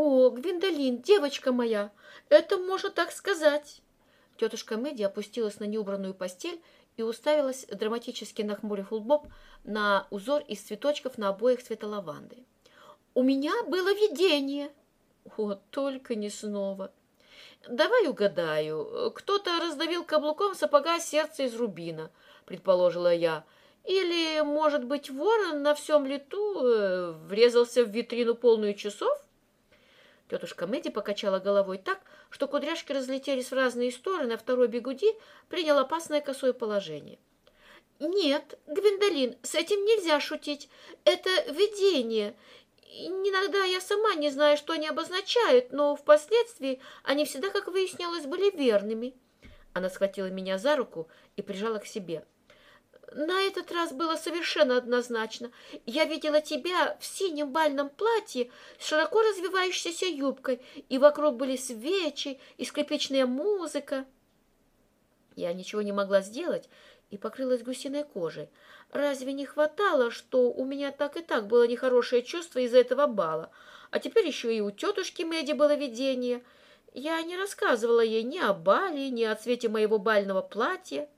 О, Гвиндолин, девочка моя, это можно так сказать. Тетушка Мэдди опустилась на неубранную постель и уставилась, драматически нахмурив лбоб, на узор из цветочков на обоих цвета лаванды. «У меня было видение!» «О, только не снова!» «Давай угадаю. Кто-то раздавил каблуком сапога сердце из рубина», — предположила я. «Или, может быть, ворон на всем лету э, врезался в витрину полную часов?» Тетушка Мэдди покачала головой так, что кудряшки разлетелись в разные стороны, а второй бегуди принял опасное косое положение. «Нет, Гвиндолин, с этим нельзя шутить. Это видение. Иногда я сама не знаю, что они обозначают, но впоследствии они всегда, как выяснилось, были верными». Она схватила меня за руку и прижала к себе. На этот раз было совершенно однозначно. Я видела тебя в синем бальном платье с широко развивающейся юбкой, и вокруг были свечи и скрипичная музыка. Я ничего не могла сделать и покрылась гусиной кожей. Разве не хватало, что у меня так и так было нехорошее чувство из-за этого бала, а теперь еще и у тетушки Мэдди было видение. Я не рассказывала ей ни о бале, ни о цвете моего бального платья.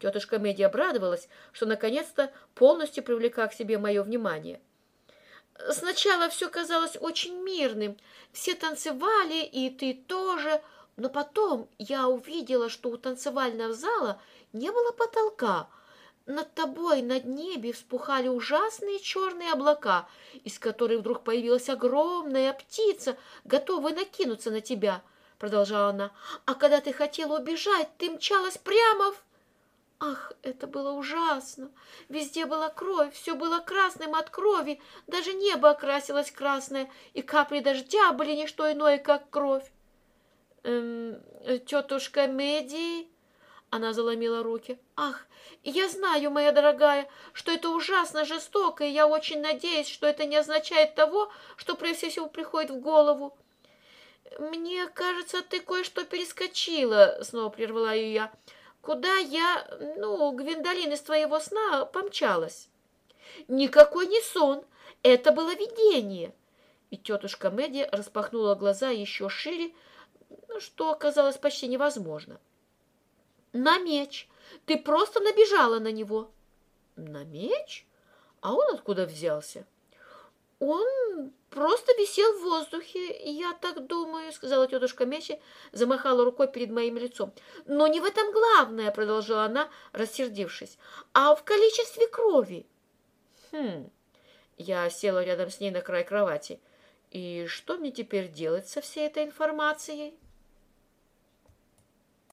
Тетушка Мэдди обрадовалась, что наконец-то полностью привлекла к себе мое внимание. Сначала все казалось очень мирным, все танцевали, и ты тоже, но потом я увидела, что у танцевального зала не было потолка. Над тобой, над небе вспухали ужасные черные облака, из которых вдруг появилась огромная птица, готовая накинуться на тебя, продолжала она. А когда ты хотела убежать, ты мчалась прямо в... Ах, это было ужасно! Везде была кровь, все было красным от крови, даже небо окрасилось красное, и капли дождя были не что иное, как кровь. Эм, тетушка Меди... Она заломила руки. «Ах, я знаю, моя дорогая, что это ужасно жестоко, и я очень надеюсь, что это не означает того, что прежде всего приходит в голову. Мне кажется, ты кое-что перескочила», — снова прервала ее я куда я, ну, Гвиндолин из твоего сна помчалась. Никакой не сон, это было видение. И тетушка Мэдди распахнула глаза еще шире, что оказалось почти невозможно. На меч. Ты просто набежала на него. На меч? А он откуда взялся? Он просто висел в воздухе, я так думаю, сказала тетушка Мечи, замахала рукой перед моим лицом. Но не в этом главное, продолжила она, рассердившись, а в количестве крови. Хм. Я села рядом с ней на край кровати. И что мне теперь делать со всей этой информацией?